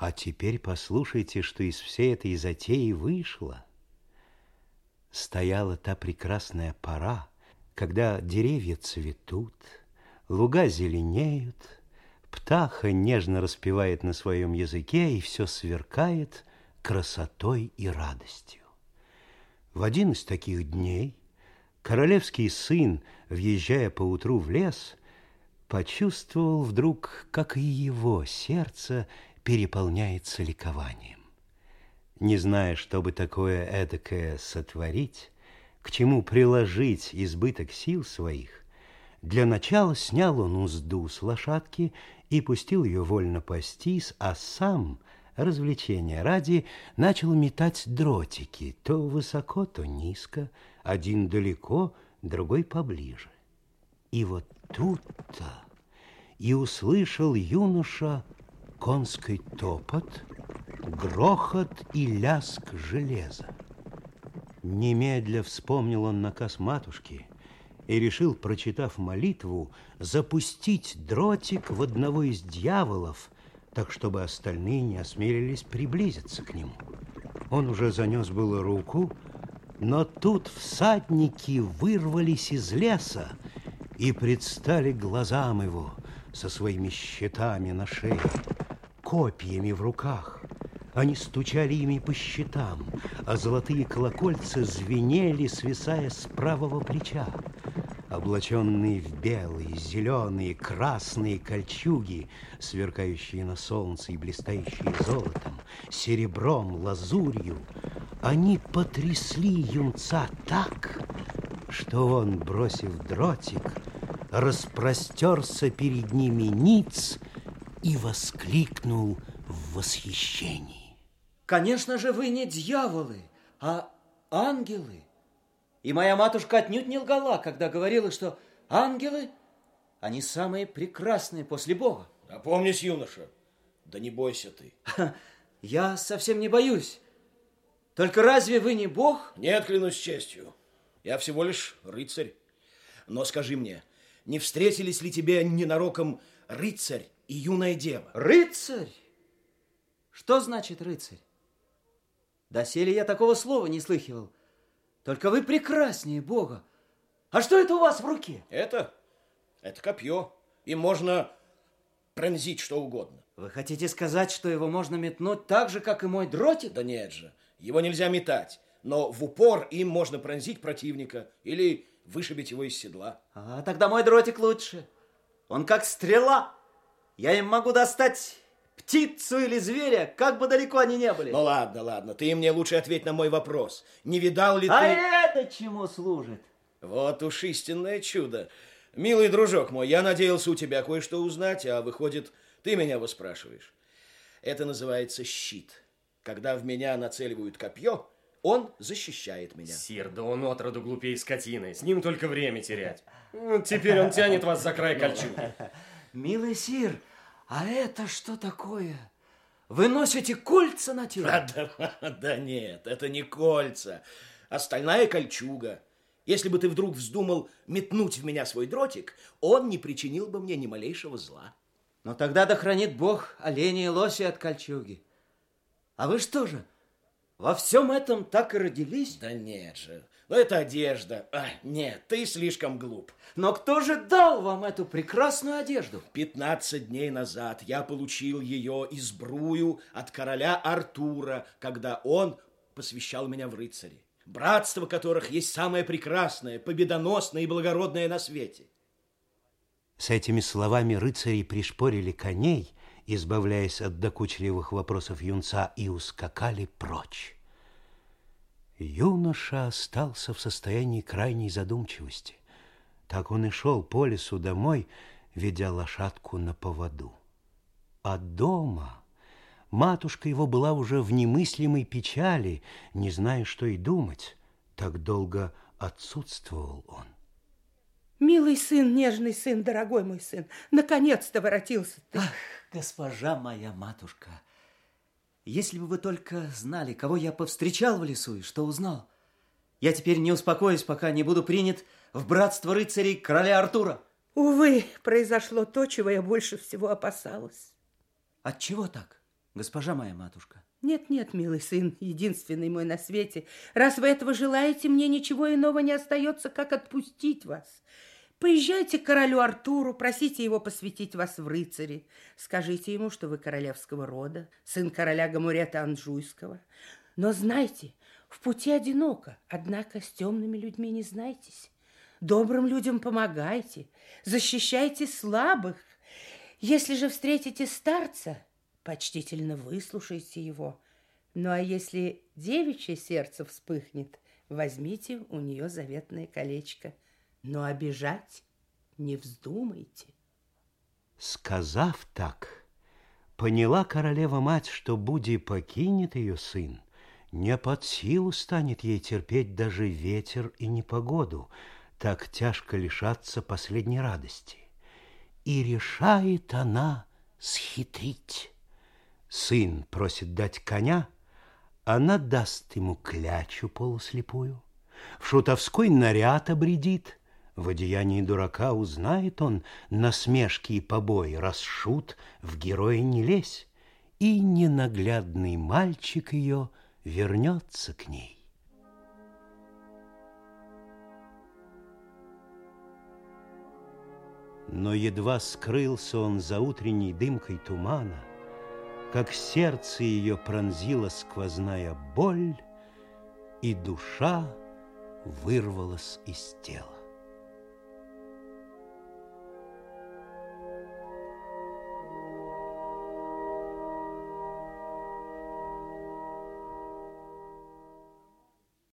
А теперь послушайте, что из всей этой затеи вышло. Стояла та прекрасная пора, когда деревья цветут, луга зеленеют, птаха нежно распевает на своем языке, и все сверкает красотой и радостью. В один из таких дней королевский сын, въезжая поутру в лес, почувствовал вдруг, как и его сердце переполняется ликованием. Не зная, что бы такое эдакое сотворить, к чему приложить избыток сил своих, для начала снял он узду с лошадки и пустил ее вольно пастись, а сам, развлечения ради, начал метать дротики, то высоко, то низко, один далеко, другой поближе. И вот тут-то и услышал юноша конский топот, грохот и ляск железа. Немедля вспомнил он наказ матушки и решил, прочитав молитву, запустить дротик в одного из дьяволов, так чтобы остальные не осмелились приблизиться к нему. Он уже занес было руку, но тут всадники вырвались из леса и предстали глазам его со своими щитами на шее, копьями в руках. Они стучали ими по щитам, а золотые колокольцы звенели, свисая с правого плеча. Облаченные в белые, зеленые, красные кольчуги, сверкающие на солнце и блистающие золотом, серебром, лазурью, они потрясли юнца так, что он, бросив дротик, распростерся перед ними ниц и воскликнул в восхищении. Конечно же, вы не дьяволы, а ангелы. И моя матушка отнюдь не лгала, когда говорила, что ангелы, они самые прекрасные после Бога. Опомнись, юноша, да не бойся ты. Я совсем не боюсь. Только разве вы не Бог? Нет, клянусь честью. Я всего лишь рыцарь. Но скажи мне, не встретились ли тебе ненароком рыцарь и юная дева? Рыцарь? Что значит рыцарь? Доселе я такого слова не слыхивал. Только вы прекраснее Бога. А что это у вас в руке? Это? Это копье. И можно пронзить что угодно. Вы хотите сказать, что его можно метнуть так же, как и мой дротик? Да нет же. Его нельзя метать. Но в упор им можно пронзить противника или вышибить его из седла. А, тогда мой дротик лучше. Он как стрела. Я им могу достать птицу или зверя, как бы далеко они не были. Ну ладно, ладно, ты мне лучше ответь на мой вопрос. Не видал ли а ты... А это чему служит? Вот уж истинное чудо. Милый дружок мой, я надеялся у тебя кое-что узнать, а выходит, ты меня выспрашиваешь. Это называется щит. Когда в меня нацеливают копье, он защищает меня. Сир, да он отроду глупее скотины. С ним только время терять. Теперь он тянет вас за край кольчуги. Милый сир, а это что такое? Вы носите кольца на теле? А, да, да нет, это не кольца, а стальная кольчуга. Если бы ты вдруг вздумал метнуть в меня свой дротик, он не причинил бы мне ни малейшего зла. Но тогда да хранит Бог оленей и лоси от кольчуги. А вы что же, во всем этом так и родились? Да нет же, это одежда. А, нет, ты слишком глуп. Но кто же дал вам эту прекрасную одежду? 15 дней назад я получил ее избрую от короля Артура, когда он посвящал меня в рыцари, братство которых есть самое прекрасное, победоносное и благородное на свете. С этими словами рыцари пришпорили коней, избавляясь от докучливых вопросов юнца, и ускакали прочь. Юноша остался в состоянии крайней задумчивости. Так он и шел по лесу домой, ведя лошадку на поводу. А дома матушка его была уже в немыслимой печали, не зная, что и думать. Так долго отсутствовал он. Милый сын, нежный сын, дорогой мой сын, наконец-то воротился ты. Ах, госпожа моя матушка, если бы вы только знали, кого я повстречал в лесу и что узнал. Я теперь не успокоюсь, пока не буду принят в братство рыцарей короля Артура. Увы, произошло то, чего я больше всего опасалась. От чего так? госпожа моя матушка. Нет, нет, милый сын, единственный мой на свете. Раз вы этого желаете, мне ничего иного не остается, как отпустить вас. Поезжайте к королю Артуру, просите его посвятить вас в рыцари. Скажите ему, что вы королевского рода, сын короля Гамурета Анжуйского. Но знайте, в пути одиноко, однако с темными людьми не знайтесь. Добрым людям помогайте, защищайте слабых. Если же встретите старца, почтительно выслушайте его. Ну а если девичье сердце вспыхнет, возьмите у нее заветное колечко. Но обижать не вздумайте. Сказав так, поняла королева-мать, что Буди покинет ее сын, не под силу станет ей терпеть даже ветер и непогоду, так тяжко лишаться последней радости. И решает она схитрить. Сын просит дать коня, она даст ему клячу полуслепую, в шутовской наряд обредит, в одеянии дурака узнает он насмешки и побои, раз шут в героя не лезь, и ненаглядный мальчик ее вернется к ней. Но едва скрылся он за утренней дымкой тумана, как сердце ее пронзила сквозная боль, и душа вырвалась из тела.